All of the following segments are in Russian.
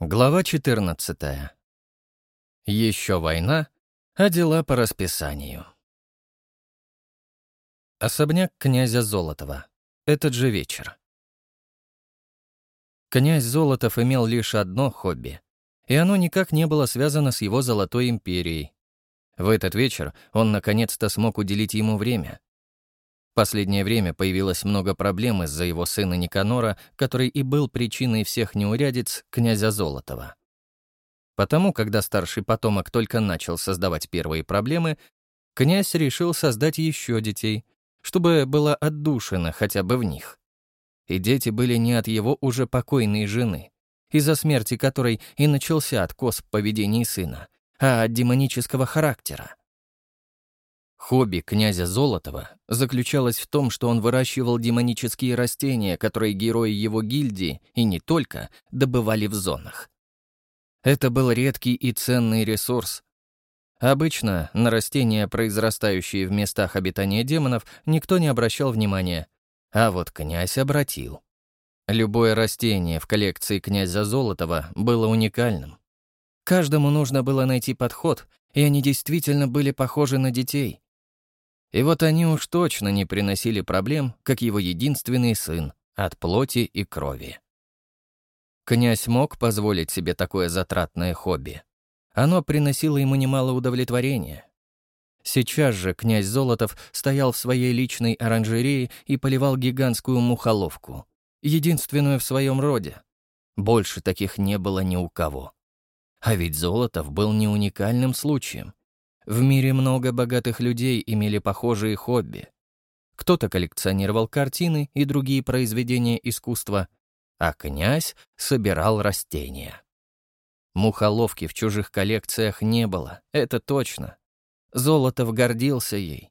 Глава 14. Еще война, а дела по расписанию. Особняк князя Золотова. Этот же вечер. Князь Золотов имел лишь одно хобби, и оно никак не было связано с его Золотой империей. В этот вечер он наконец-то смог уделить ему время. Последнее время появилось много проблем из-за его сына Никанора, который и был причиной всех неурядиц князя Золотова. Потому, когда старший потомок только начал создавать первые проблемы, князь решил создать еще детей, чтобы было отдушено хотя бы в них. И дети были не от его уже покойной жены, из-за смерти которой и начался откос в поведении сына, а от демонического характера. Хобби князя Золотова заключалось в том, что он выращивал демонические растения, которые герои его гильдии, и не только, добывали в зонах. Это был редкий и ценный ресурс. Обычно на растения, произрастающие в местах обитания демонов, никто не обращал внимания, а вот князь обратил. Любое растение в коллекции князя Золотова было уникальным. Каждому нужно было найти подход, и они действительно были похожи на детей — и вот они уж точно не приносили проблем, как его единственный сын, от плоти и крови. Князь мог позволить себе такое затратное хобби. Оно приносило ему немало удовлетворения. Сейчас же князь Золотов стоял в своей личной оранжерее и поливал гигантскую мухоловку, единственную в своем роде. Больше таких не было ни у кого. А ведь Золотов был не уникальным случаем. В мире много богатых людей имели похожие хобби. Кто-то коллекционировал картины и другие произведения искусства, а князь собирал растения. Мухоловки в чужих коллекциях не было, это точно. Золотов гордился ей.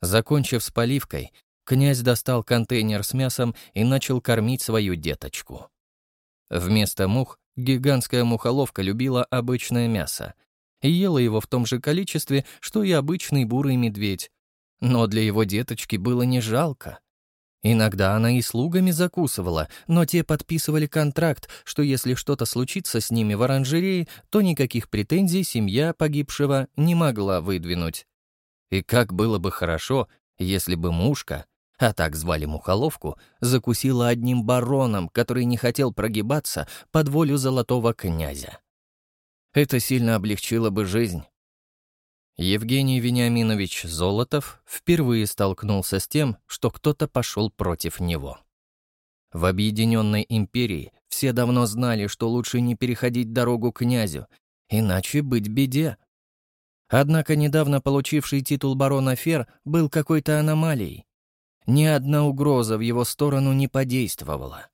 Закончив с поливкой, князь достал контейнер с мясом и начал кормить свою деточку. Вместо мух гигантская мухоловка любила обычное мясо, и ела его в том же количестве, что и обычный бурый медведь. Но для его деточки было не жалко. Иногда она и слугами закусывала, но те подписывали контракт, что если что-то случится с ними в оранжерее, то никаких претензий семья погибшего не могла выдвинуть. И как было бы хорошо, если бы мушка, а так звали Мухоловку, закусила одним бароном, который не хотел прогибаться под волю золотого князя. Это сильно облегчило бы жизнь. Евгений Вениаминович Золотов впервые столкнулся с тем, что кто-то пошел против него. В Объединенной империи все давно знали, что лучше не переходить дорогу князю, иначе быть беде. Однако недавно получивший титул барона Фер был какой-то аномалией. Ни одна угроза в его сторону не подействовала.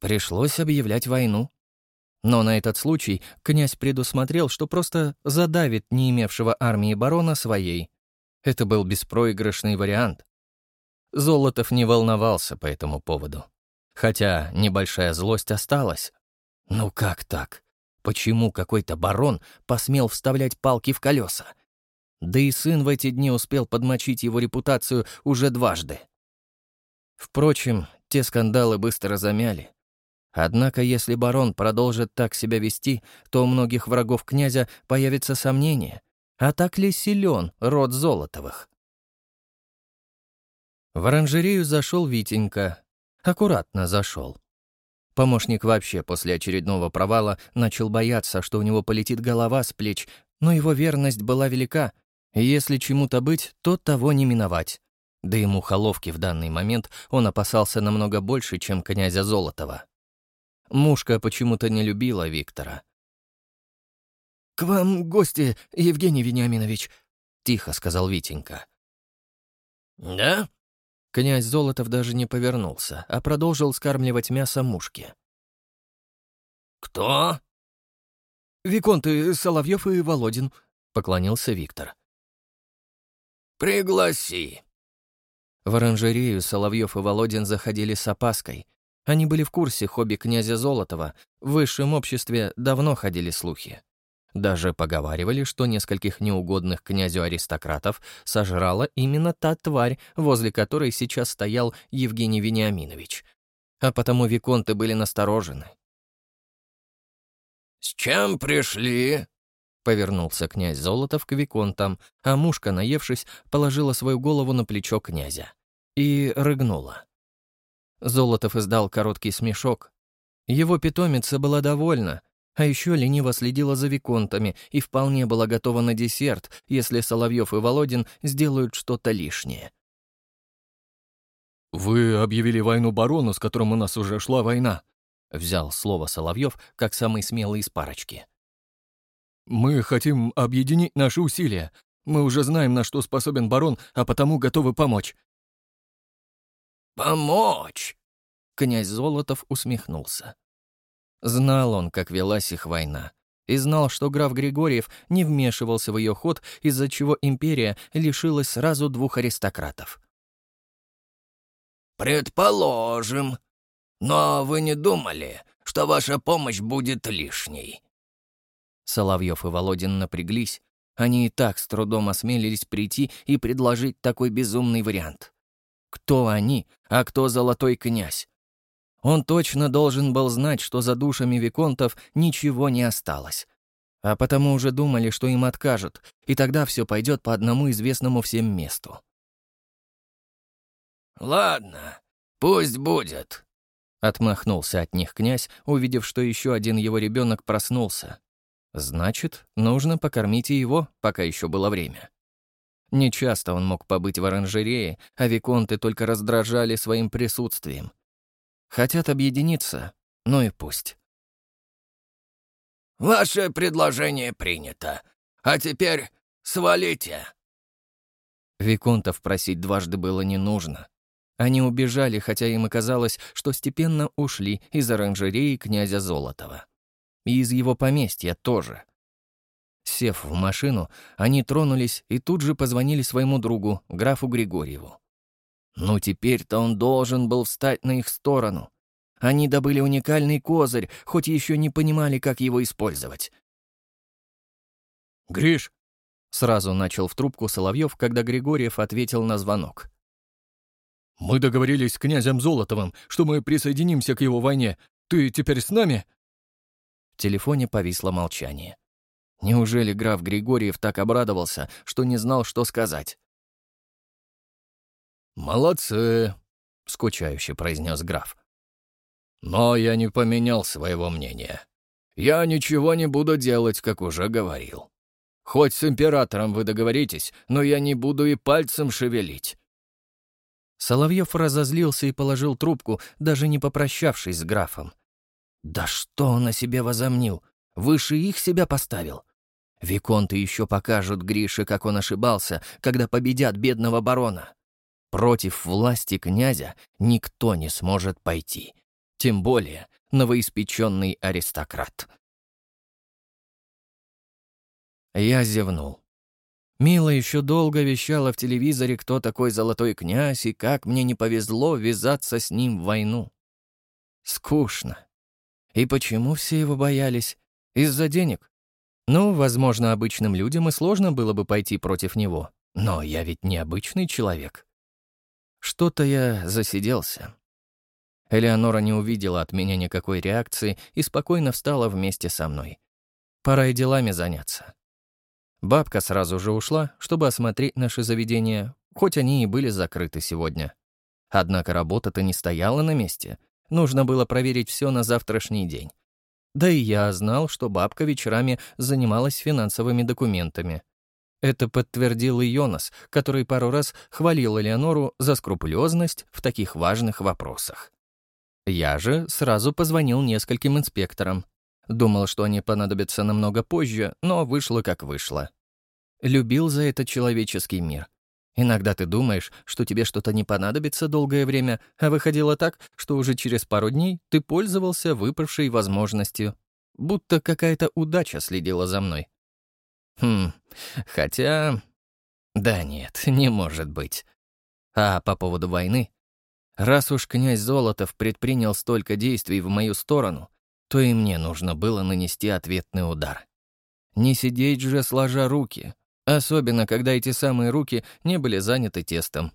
Пришлось объявлять войну. Но на этот случай князь предусмотрел, что просто задавит не имевшего армии барона своей. Это был беспроигрышный вариант. Золотов не волновался по этому поводу. Хотя небольшая злость осталась. Ну как так? Почему какой-то барон посмел вставлять палки в колеса? Да и сын в эти дни успел подмочить его репутацию уже дважды. Впрочем, те скандалы быстро замяли. Однако, если барон продолжит так себя вести, то у многих врагов князя появится сомнение, а так ли силен род Золотовых? В оранжерею зашел Витенька. Аккуратно зашел. Помощник вообще после очередного провала начал бояться, что у него полетит голова с плеч, но его верность была велика, и если чему-то быть, то того не миновать. Да ему холовки в данный момент он опасался намного больше, чем князя Золотова. Мушка почему-то не любила Виктора. «К вам гости, Евгений Вениаминович», — тихо сказал Витенька. «Да?» Князь Золотов даже не повернулся, а продолжил скармливать мясо мушке. «Кто?» «Виконты Соловьев и Володин», — поклонился Виктор. «Пригласи». В оранжерею Соловьев и Володин заходили с опаской, они были в курсе хобби князя Золотова, в высшем обществе давно ходили слухи. Даже поговаривали, что нескольких неугодных князю аристократов сожрала именно та тварь, возле которой сейчас стоял Евгений Вениаминович. А потому виконты были насторожены. «С чем пришли?» Повернулся князь Золотов к Виконтам, а мушка, наевшись, положила свою голову на плечо князя. И рыгнула. Золотов издал короткий смешок. Его питомица была довольна, а еще лениво следила за Виконтами и вполне была готова на десерт, если Соловьев и Володин сделают что-то лишнее. «Вы объявили войну барону, с которым у нас уже шла война», — взял слово Соловьев как самый смелый из парочки. «Мы хотим объединить наши усилия. Мы уже знаем, на что способен барон, а потому готовы помочь». «Помочь?» — князь Золотов усмехнулся. Знал он, как велась их война, и знал, что граф Григорьев не вмешивался в ее ход, из-за чего империя лишилась сразу двух аристократов. «Предположим. Но вы не думали, что ваша помощь будет лишней?» Соловьев и Володин напряглись. Они и так с трудом осмелились прийти и предложить такой безумный вариант. Кто они, а кто золотой князь? Он точно должен был знать, что за душами виконтов ничего не осталось. А потому уже думали, что им откажут, и тогда все пойдет по одному известному всем месту. «Ладно, пусть будет», — отмахнулся от них князь, увидев, что еще один его ребенок проснулся. Значит, нужно покормить и его, пока еще было время. Нечасто он мог побыть в оранжерее, а виконты только раздражали своим присутствием. Хотят объединиться, ну и пусть. «Ваше предложение принято. А теперь свалите!» Виконтов просить дважды было не нужно. Они убежали, хотя им оказалось, что степенно ушли из оранжереи князя Золотова. И из его поместья тоже. Сев в машину, они тронулись и тут же позвонили своему другу, графу Григорьеву. Ну, теперь-то он должен был встать на их сторону. Они добыли уникальный козырь, хоть еще не понимали, как его использовать. «Гриш!» — сразу начал в трубку Соловьев, когда Григорьев ответил на звонок. «Мы договорились с князем Золотовым, что мы присоединимся к его войне. Ты теперь с нами?» В телефоне повисло молчание. Неужели граф Григорьев так обрадовался, что не знал, что сказать? «Молодцы», — скучающе произнес граф. «Но я не поменял своего мнения. Я ничего не буду делать, как уже говорил. Хоть с императором вы договоритесь, но я не буду и пальцем шевелить. Соловьев разозлился и положил трубку, даже не попрощавшись с графом. Да что он о себе возомнил? Выше их себя поставил. Виконты еще покажут Грише, как он ошибался, когда победят бедного барона. Против власти князя никто не сможет пойти. Тем более новоиспеченный аристократ. Я зевнул. Мила еще долго вещала в телевизоре, кто такой золотой князь и как мне не повезло ввязаться с ним в войну. Скучно. И почему все его боялись? Из-за денег? Ну, возможно, обычным людям и сложно было бы пойти против него. Но я ведь не обычный человек. Что-то я засиделся. Элеонора не увидела от меня никакой реакции и спокойно встала вместе со мной. Пора и делами заняться. Бабка сразу же ушла, чтобы осмотреть наши заведения, хоть они и были закрыты сегодня. Однако работа-то не стояла на месте. Нужно было проверить все на завтрашний день. Да и я знал, что бабка вечерами занималась финансовыми документами. Это подтвердил и Йонас, который пару раз хвалил Элеонору за скрупулезность в таких важных вопросах. Я же сразу позвонил нескольким инспекторам, Думал, что они понадобятся намного позже, но вышло как вышло. Любил за это человеческий мир. Иногда ты думаешь, что тебе что-то не понадобится долгое время, а выходило так, что уже через пару дней ты пользовался выпавшей возможностью. Будто какая-то удача следила за мной. Хм, хотя... Да нет, не может быть. А по поводу войны? Раз уж князь Золотов предпринял столько действий в мою сторону, то и мне нужно было нанести ответный удар. Не сидеть же сложа руки, особенно когда эти самые руки не были заняты тестом.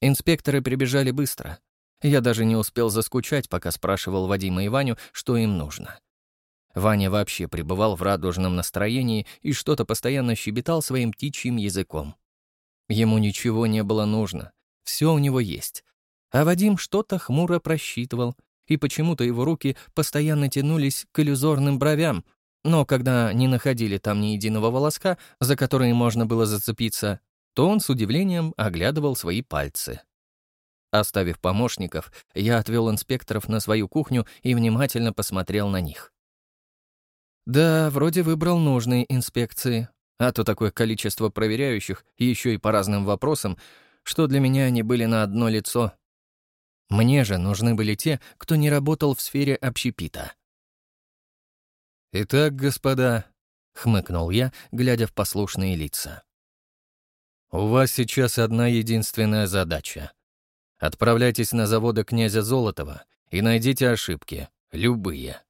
Инспекторы прибежали быстро. Я даже не успел заскучать, пока спрашивал Вадима и Ваню, что им нужно. Ваня вообще пребывал в радужном настроении и что-то постоянно щебетал своим птичьим языком. Ему ничего не было нужно, все у него есть. А Вадим что-то хмуро просчитывал, и почему-то его руки постоянно тянулись к иллюзорным бровям, но когда не находили там ни единого волоска, за которые можно было зацепиться, то он с удивлением оглядывал свои пальцы. Оставив помощников, я отвел инспекторов на свою кухню и внимательно посмотрел на них. Да, вроде выбрал нужные инспекции, а то такое количество проверяющих, еще и по разным вопросам, что для меня они были на одно лицо. Мне же нужны были те, кто не работал в сфере общепита. «Итак, господа», — хмыкнул я, глядя в послушные лица. «У вас сейчас одна единственная задача. Отправляйтесь на заводы князя Золотова и найдите ошибки, любые.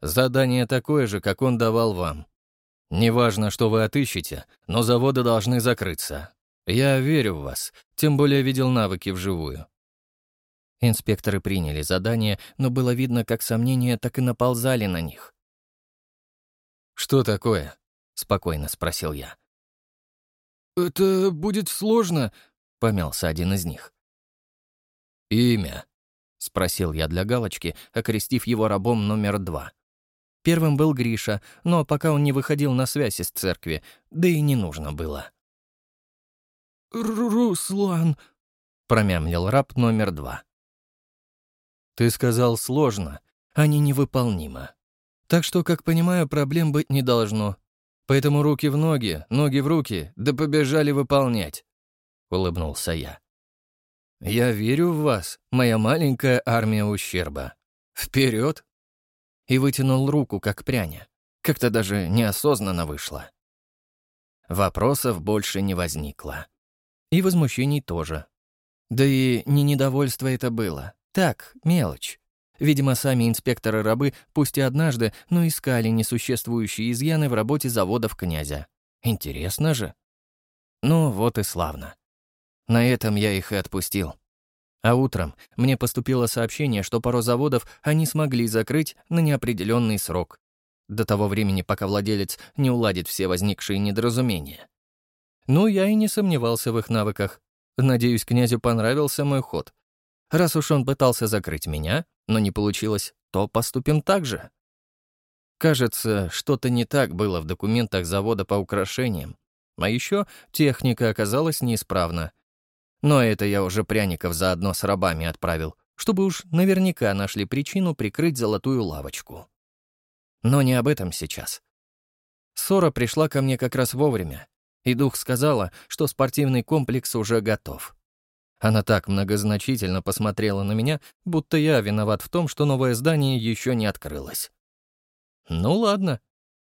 Задание такое же, как он давал вам. Неважно, что вы отыщете, но заводы должны закрыться. Я верю в вас, тем более видел навыки вживую. Инспекторы приняли задание, но было видно, как сомнения так и наползали на них. «Что такое?» — спокойно спросил я. «Это будет сложно», — помялся один из них. «Имя?» — спросил я для галочки, окрестив его рабом номер два. Первым был Гриша, но пока он не выходил на связь из церкви, да и не нужно было. «Руслан», — промямлил раб номер два. «Ты сказал сложно, а не невыполнимо. Так что, как понимаю, проблем быть не должно. Поэтому руки в ноги, ноги в руки, да побежали выполнять», — улыбнулся я. «Я верю в вас, моя маленькая армия ущерба. Вперед!» и вытянул руку, как пряня. Как-то даже неосознанно вышло. Вопросов больше не возникло. И возмущений тоже. Да и не недовольство это было. Так, мелочь. Видимо, сами инспекторы-рабы, пусть и однажды, но искали несуществующие изъяны в работе заводов князя. Интересно же. Ну, вот и славно. На этом я их и отпустил. А утром мне поступило сообщение, что пару заводов они смогли закрыть на неопределенный срок. До того времени, пока владелец не уладит все возникшие недоразумения. Ну, я и не сомневался в их навыках. Надеюсь, князю понравился мой ход. Раз уж он пытался закрыть меня, но не получилось, то поступим так же. Кажется, что-то не так было в документах завода по украшениям. А еще техника оказалась неисправна — но это я уже пряников заодно с рабами отправил, чтобы уж наверняка нашли причину прикрыть золотую лавочку. Но не об этом сейчас. Ссора пришла ко мне как раз вовремя, и дух сказала, что спортивный комплекс уже готов. Она так многозначительно посмотрела на меня, будто я виноват в том, что новое здание еще не открылось. Ну ладно,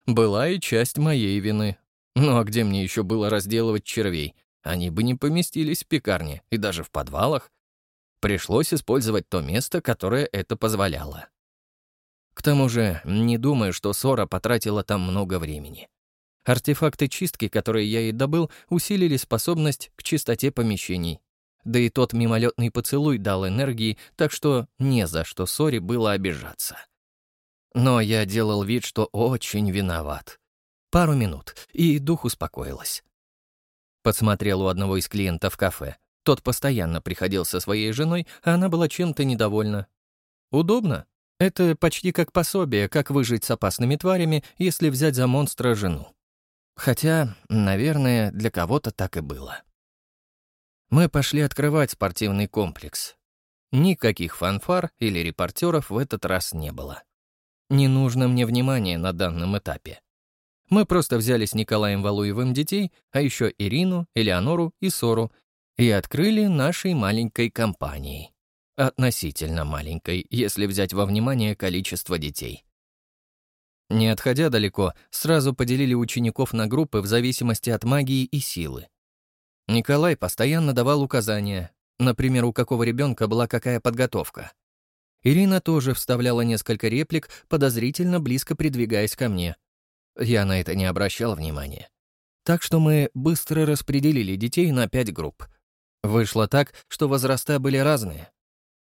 была и часть моей вины. Ну а где мне еще было разделывать червей, они бы не поместились в пекарне и даже в подвалах. Пришлось использовать то место, которое это позволяло. К тому же, не думаю, что Сора потратила там много времени. Артефакты чистки, которые я ей добыл, усилили способность к чистоте помещений. Да и тот мимолетный поцелуй дал энергии, так что не за что Соре было обижаться. Но я делал вид, что очень виноват. Пару минут, и дух успокоилась. Подсмотрел у одного из клиентов кафе. Тот постоянно приходил со своей женой, а она была чем-то недовольна. Удобно. Это почти как пособие, как выжить с опасными тварями, если взять за монстра жену. Хотя, наверное, для кого-то так и было. Мы пошли открывать спортивный комплекс. Никаких фанфар или репортеров в этот раз не было. Не нужно мне внимания на данном этапе. Мы просто взяли с Николаем Валуевым детей, а еще Ирину, Элеонору и Сору, и открыли нашей маленькой компанией. Относительно маленькой, если взять во внимание количество детей. Не отходя далеко, сразу поделили учеников на группы в зависимости от магии и силы. Николай постоянно давал указания, например, у какого ребенка была какая подготовка. Ирина тоже вставляла несколько реплик, подозрительно близко придвигаясь ко мне — я на это не обращал внимания. Так что мы быстро распределили детей на пять групп. Вышло так, что возраста были разные.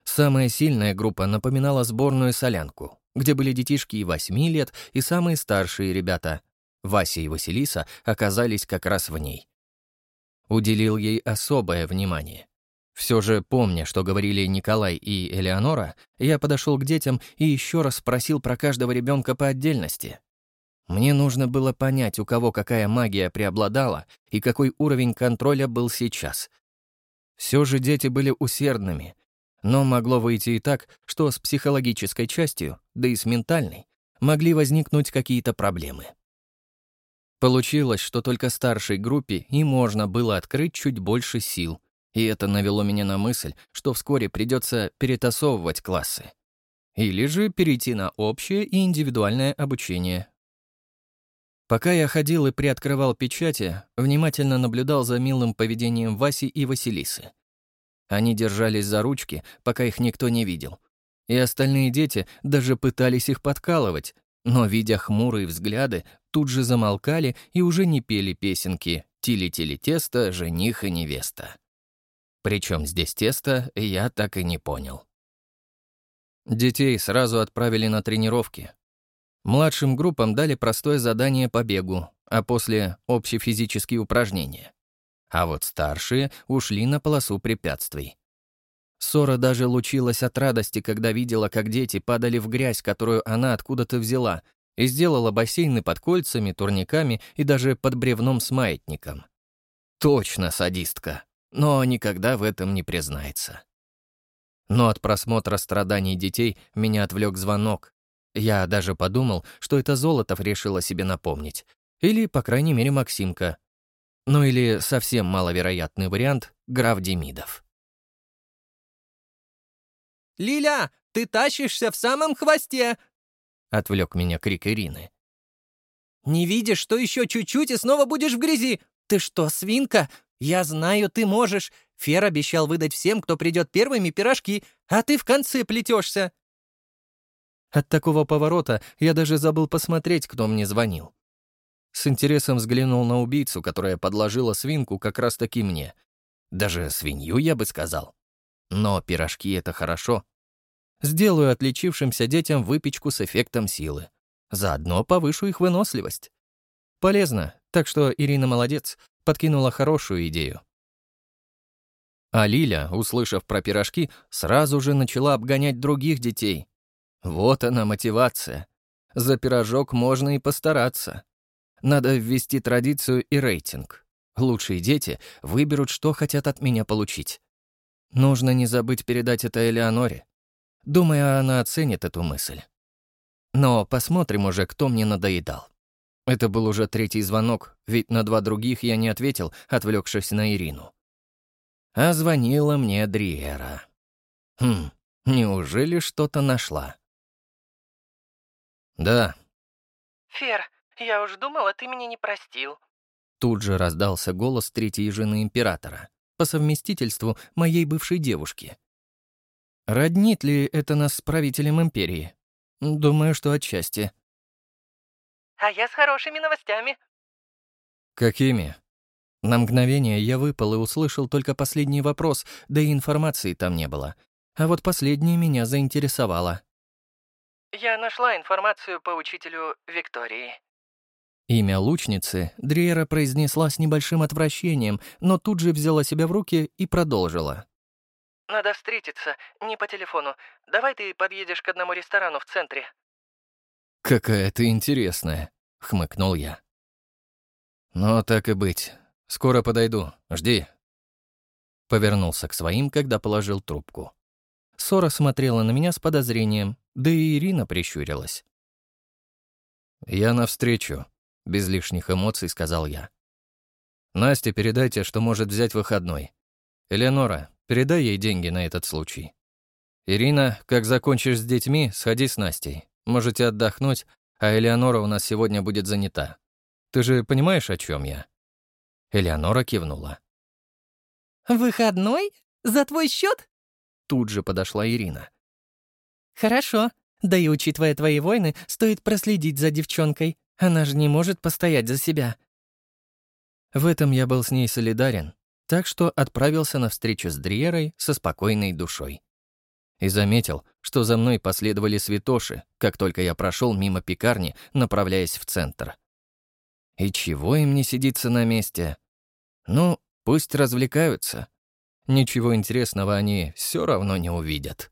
Самая сильная группа напоминала сборную солянку. где были детишки и восьми лет, и самые старшие ребята. Вася и Василиса оказались как раз в ней. Уделил ей особое внимание. Все же, помня, что говорили Николай и Элеонора, я подошел к детям и еще раз спросил про каждого ребенка по отдельности. Мне нужно было понять, у кого какая магия преобладала и какой уровень контроля был сейчас. Все же дети были усердными, но могло выйти и так, что с психологической частью, да и с ментальной, могли возникнуть какие-то проблемы. Получилось, что только старшей группе и можно было открыть чуть больше сил, и это навело меня на мысль, что вскоре придется перетасовывать классы. Или же перейти на общее и индивидуальное обучение, Пока я ходил и приоткрывал печати, внимательно наблюдал за милым поведением Васи и Василисы. Они держались за ручки, пока их никто не видел. И остальные дети даже пытались их подкалывать, но, видя хмурые взгляды, тут же замолкали и уже не пели песенки «Тили-тили тесто, жених и невеста». Причем здесь тесто, я так и не понял. Детей сразу отправили на тренировки, Младшим группам дали простое задание по бегу, а после — общефизические упражнения. А вот старшие ушли на полосу препятствий. Сора даже лучилась от радости, когда видела, как дети падали в грязь, которую она откуда-то взяла, и сделала бассейны под кольцами, турниками и даже под бревном с маятником. Точно садистка, но никогда в этом не признается. Но от просмотра страданий детей меня отвлек звонок, я даже подумал, что это Золотов решил о себе напомнить. Или, по крайней мере, Максимка. Ну или совсем маловероятный вариант — граф Демидов. «Лиля, ты тащишься в самом хвосте!» — отвлек меня крик Ирины. «Не видишь, что еще чуть-чуть и снова будешь в грязи? Ты что, свинка? Я знаю, ты можешь. Фер обещал выдать всем, кто придет первыми, пирожки, а ты в конце плетешься. От такого поворота я даже забыл посмотреть, кто мне звонил. С интересом взглянул на убийцу, которая подложила свинку как раз-таки мне. Даже свинью, я бы сказал. Но пирожки — это хорошо. Сделаю отличившимся детям выпечку с эффектом силы. Заодно повышу их выносливость. Полезно, так что Ирина молодец, подкинула хорошую идею. А Лиля, услышав про пирожки, сразу же начала обгонять других детей, вот она мотивация. За пирожок можно и постараться. Надо ввести традицию и рейтинг. Лучшие дети выберут, что хотят от меня получить. Нужно не забыть передать это Элеоноре. Думаю, она оценит эту мысль. Но посмотрим уже, кто мне надоедал. Это был уже третий звонок, ведь на два других я не ответил, отвлекшись на Ирину. А звонила мне Дриера. Хм, неужели что-то нашла? «Да». «Фер, я уж думала, ты меня не простил». Тут же раздался голос третьей жены императора, по совместительству моей бывшей девушки. Роднит ли это нас с правителем империи? Думаю, что отчасти. А я с хорошими новостями. Какими? На мгновение я выпал и услышал только последний вопрос, да и информации там не было. А вот последнее меня заинтересовало. Я нашла информацию по учителю Виктории». Имя лучницы Дриера произнесла с небольшим отвращением, но тут же взяла себя в руки и продолжила. «Надо встретиться, не по телефону. Давай ты подъедешь к одному ресторану в центре». «Какая ты интересная», — хмыкнул я. «Ну, так и быть. Скоро подойду. Жди». Повернулся к своим, когда положил трубку. Сора смотрела на меня с подозрением, да и Ирина прищурилась. «Я навстречу», — без лишних эмоций сказал я. «Насте передайте, что может взять выходной. Элеонора, передай ей деньги на этот случай. Ирина, как закончишь с детьми, сходи с Настей. Можете отдохнуть, а Элеонора у нас сегодня будет занята. Ты же понимаешь, о чем я?» Элеонора кивнула. «Выходной? За твой счет? Тут же подошла Ирина. «Хорошо. Да и учитывая твои войны, стоит проследить за девчонкой. Она же не может постоять за себя». В этом я был с ней солидарен, так что отправился на встречу с Дриерой со спокойной душой. и заметил, что за мной последовали святоши, как только я прошел мимо пекарни, направляясь в центр. И чего им не сидится на месте? Ну, пусть развлекаются. Ничего интересного они все равно не увидят.